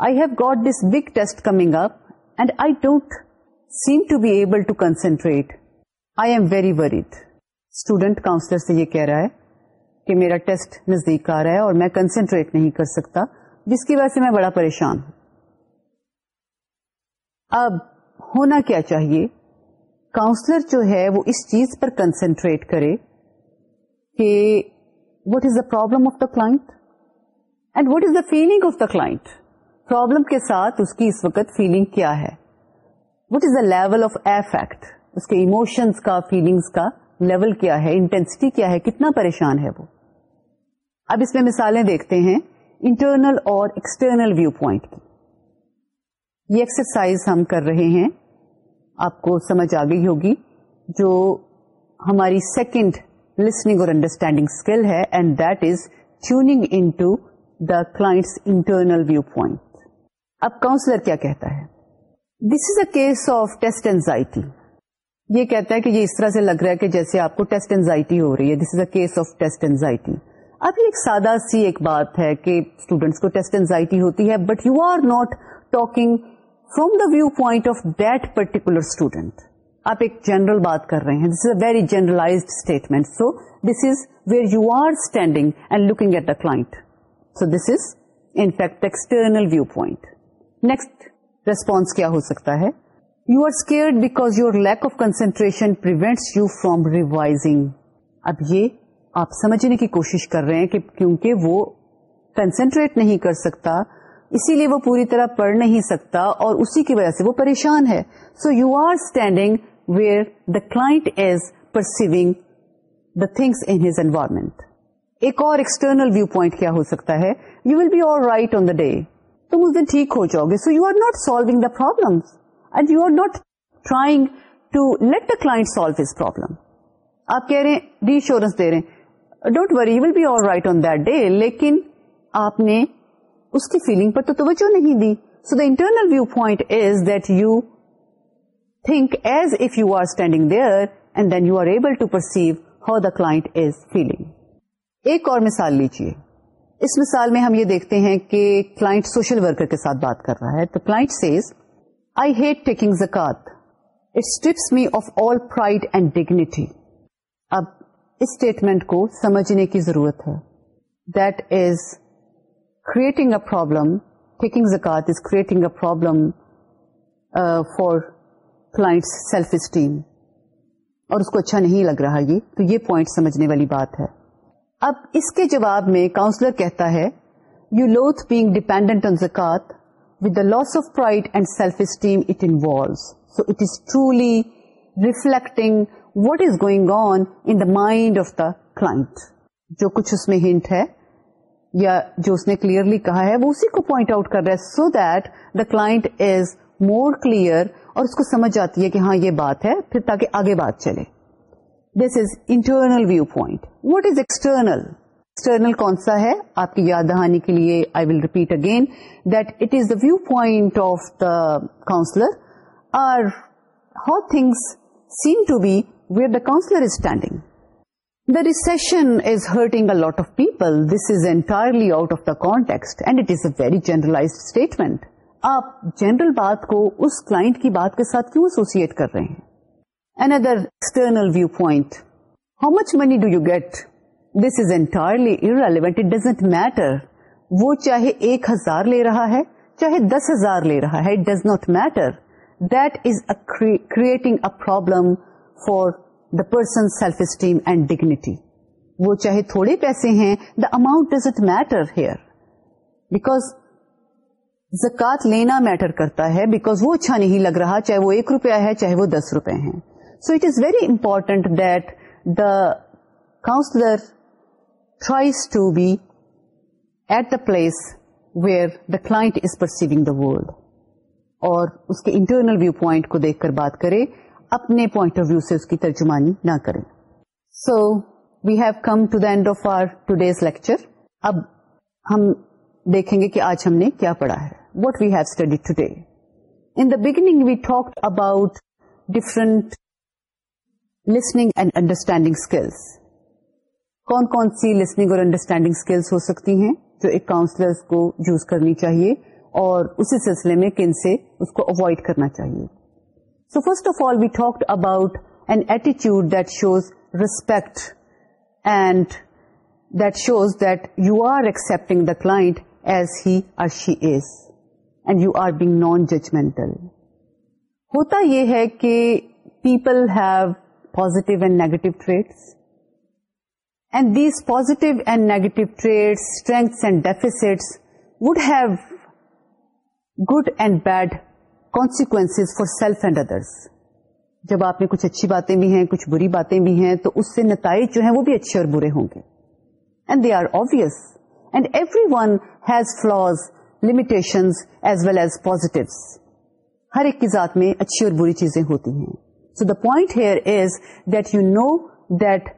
I have got this big test coming up and I don't seem to be able concentrate I am very worried student counsellor سے یہ کہہ رہا ہے کہ میرا ٹیسٹ نزدیک آ رہا ہے اور میں کنسنٹریٹ نہیں کر سکتا جس کی وجہ سے میں بڑا پریشان ہوں اب ہونا کیا چاہیے کاؤنسلر جو ہے وہ اس چیز پر کنسنٹریٹ کرے کہ what is the problem of the and what is the feeling of the problem کے ساتھ اس اس کی وقت فیلنگ کیا ہے what is the level of effect اس کے افیکٹنس کا فیلنگس کا لیول کیا ہے انٹینسٹی کیا ہے کتنا پریشان ہے وہ اب اس میں مثالیں دیکھتے ہیں انٹرنل اور ایکسٹرنل ویو پوائنٹ کی یہ ایکسرسائز ہم کر رہے ہیں آپ کو سمجھ آ گئی ہوگی جو ہماری سیکنڈ لسنگ اور انڈرسٹینڈنگ اسکل ہے and that is tuning in client's internal view point اب کاؤنسلر کیا کہتا ہے this is a case of test anxiety یہ کہتا ہے کہ یہ اس طرح سے لگ رہا ہے کہ جیسے آپ کو ٹیسٹ اینزائٹی ہو رہی ہے this is a case of test anxiety یہ ایک سادہ سی ایک بات ہے کہ اسٹوڈینٹس کو ٹیسٹ اینزائٹی ہوتی ہے but you are not talking from the view point of that particular student آپ ایک جنرل بات کر رہے ہیں this is a very generalise statement so this is where you are standing and looking at the so this is in fact external view point next response کیا ہو سکتا ہے you are square because your lack of concentration you revising اب یہ آپ سمجھنے کی کوشش کر رہے ہیں کہ کیونکہ وہ کنسنٹریٹ نہیں کر سکتا اسی لیے وہ پوری طرح پڑھ نہیں سکتا اور اسی کی وجہ سے وہ پریشان ہے so you are standing where the Claus پر تھنگسمنٹ ایک اور ایکسٹرنل ویو پوائنٹ کیا ہو سکتا ہے you will be alright on the day تم اس دن ٹھیک ہو جاؤ گے سو یو آر نوٹ سال the problem and you are not trying to let the class problem آپ کہہ رہے ہیں ریشورنس دے رہے don't we you will be are right on that day لیکن آپ نے اس کی فیلنگ پر توجہ نہیں دی so the internal view point is that you think as if you are standing there and then you are able to perceive how the client ایک اور مثال لیجیے اس مثال میں ہم یہ دیکھتے ہیں کہ کلائنٹ سوشل ورکر کے ساتھ بات کر رہا ہے تو client I hate taking zakat it strips me of all pride and dignity اب اس اسٹیٹمنٹ کو سمجھنے کی ضرورت ہے that is creating a problem taking zakat is creating a problem for self esteem اور اس کو اچھا نہیں لگ رہا یہ تو یہ پوائنٹ سمجھنے والی بات ہے اب اس کے جواب میں کاؤنسلر کہتا ہے you loathe being dependent on zakat with the loss of pride and self esteem it so it is truly reflecting what is going on in the mind of the client جو کچھ اس میں ہنٹ ہے یا جو اس نے clearly کہا ہے وہ اسی کو پوائنٹ آؤٹ کر رہا ہے so that the is more clear اور اس کو سمجھ جاتی ہے کہ ہاں یہ بات ہے پھر تاکہ آگے بات چلے this is internal view point what is external external کون سا ہے آپ کی یاد دہانی کے لیے I will repeat again that it is the view point of the counsellor or how things seem to be where the counsellor is standing the reason is hurting a lot of people this is entirely out of the context and it is a very generalise statement آپ general بات کو اس client کی بات کے ساتھ کیوں associate کر رہے ہیں and other external view point how much money do you get this is entirely irrelevant it doesn't matter وہ چاہے ایک ہزار لے رہا ہے چاہے دس ہزار لے رہا ہے it does not matter that is creating a problem for the person self esteem and dignity وہ چاہے تھوڑے پیسے ہیں the amount doesn't matter here because زکات لینا میٹر کرتا ہے بیکاز وہ اچھا نہیں لگ رہا چاہے وہ ایک روپیہ ہے چاہے وہ دس روپے ہیں so it is very important that the counsellor tries to be at the place where the client is perceiving the world اور اس کے انٹرنل ویو پوائنٹ کو دیکھ کر بات کرے اپنے پوائنٹ آف ویو سے اس کی ترجمانی نہ کرے so we have come to the end of our today's lecture اب ہم دیکھیں گے کہ آج ہم نے کیا پڑھا ہے what we study today in the beginning we talk about different listening and understanding skills کون کون سی لسنگ اور انڈرسٹینڈنگ اسکلس ہو سکتی ہیں جو ایک کاؤنسلر کو یوز کرنی چاہیے اور اسی سلسلے میں کن سے اس کو اوائڈ کرنا چاہیے so first of all we talk about an ایٹیچیوڈ that shows respect and that shows that you are accepting the client as he she is and you are being non judgemental ہوتا یہ ہے کہ people have positive and negative traits and these positive and negative traits strengths and deficits would have good and bad consequence for self and others جب آپ میں کچھ اچھی باتیں بھی ہیں کچھ بری باتیں بھی ہیں تو اس سے نتائج جو ہیں وہ بھی اچھے اور برے ہوں گے اینڈ دے آر آبیس and every one has flaws limitations as well as positive ہر ایک کی ذات میں اچھی اور بری چیزیں ہوتی ہیں so the point here is that you know that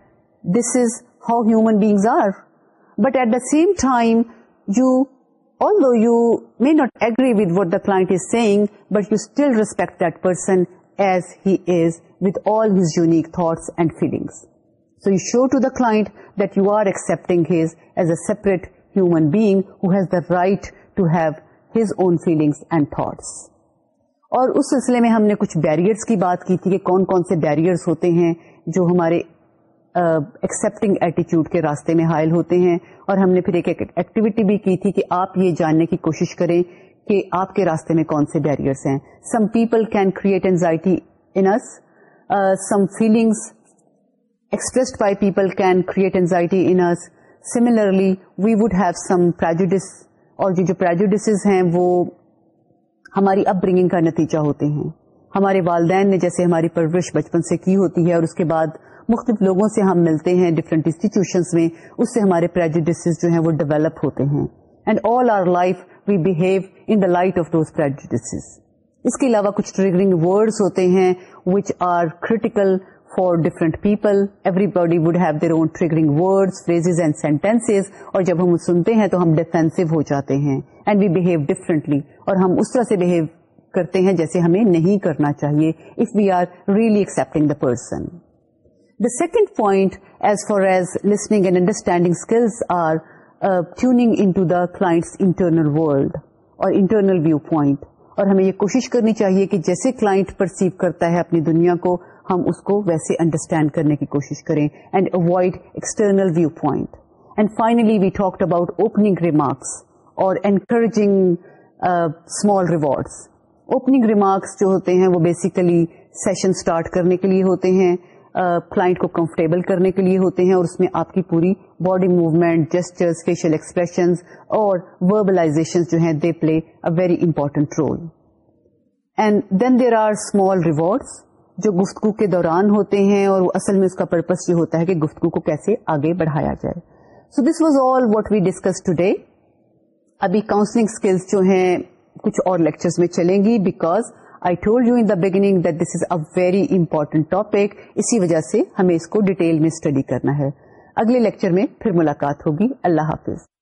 this is how human beings are but at the same time you although you may not agree with what the client is saying but you still respect that person as he is with all his unique thoughts and feelings so you show to the client that you are accepting his as a separate human being who has the right to have his own feelings and thoughts اور اس سلسلے میں ہم نے کچھ barriers کی بات کی تھی کہ کون کون سے بیریئرس ہوتے ہیں جو ہمارے uh, ایٹیچیوڈ کے راستے میں حائل ہوتے ہیں اور ہم نے پھر ایک ایکٹیویٹی بھی کی تھی کہ آپ یہ جاننے کی کوشش کریں کہ آپ کے راستے میں کون سے بیریئرس ہیں some people can create anxiety in feelings expressed by people can create anxiety in similarly we would have some prejudice اور جو ہیں وہ ہماری اپ برنگنگ کا نتیجہ ہوتے ہیں ہمارے والدین نے جیسے ہماری پرورش بچپن سے کی ہوتی ہے اور اس کے بعد مختلف لوگوں سے ہم ملتے ہیں ڈفرینٹ انسٹیٹیوشنس میں اس سے ہمارے جو ہیں وہ ڈیولپ ہوتے ہیں and all our life we behave in the light of those پر اس کے علاوہ کچھ ٹریگرنگ ورڈس ہوتے ہیں which are critical for different people everybody would have their own triggering words freeze and sentence اور جب ہم سنتے ہیں تو ہم ڈیفینس ہو جاتے ہیں اور ہم اس طرح سے بہیو کرتے ہیں جیسے ہمیں نہیں کرنا چاہیے if we are really accepting the person the second point as far as listening and understanding skills are in to the client's internal world اور انٹرنل ویو پوائنٹ اور ہمیں یہ کوشش کرنی چاہیے کہ جیسے کلاٹ پرسیو کرتا ہے اپنی دنیا کو ہم اس کو ویسے انڈرسٹینڈ کرنے کی کوشش کریں and avoid external view point and finally we talk about opening remarks اور encouraging small rewards opening remarks جو ہوتے ہیں وہ بیسیکلی سیشن اسٹارٹ کرنے کے لیے ہوتے ہیں کلائنٹ uh, کو کمفرٹیبل کرنے کے لیے ہوتے ہیں اور اس میں آپ کی پوری body movement gesture facial expression اور وربلائزیشن جو ہیں they play a very important role and then there are small rewards جو گفتگو کے دوران ہوتے ہیں اور اصل میں اس کا پرپز یہ ہوتا ہے کہ گفتگو کو کیسے آگے بڑھایا جائے so this was all what we discuss today ابھی کاؤنسلنگ اسکلس جو ہیں کچھ اور لیکچر میں چلیں گی because I told you in the beginning this is a very important topic اسی وجہ سے ہمیں اس کو ڈیٹیل میں اسٹڈی کرنا ہے اگلے لیکچر میں پھر ملاقات ہوگی اللہ حافظ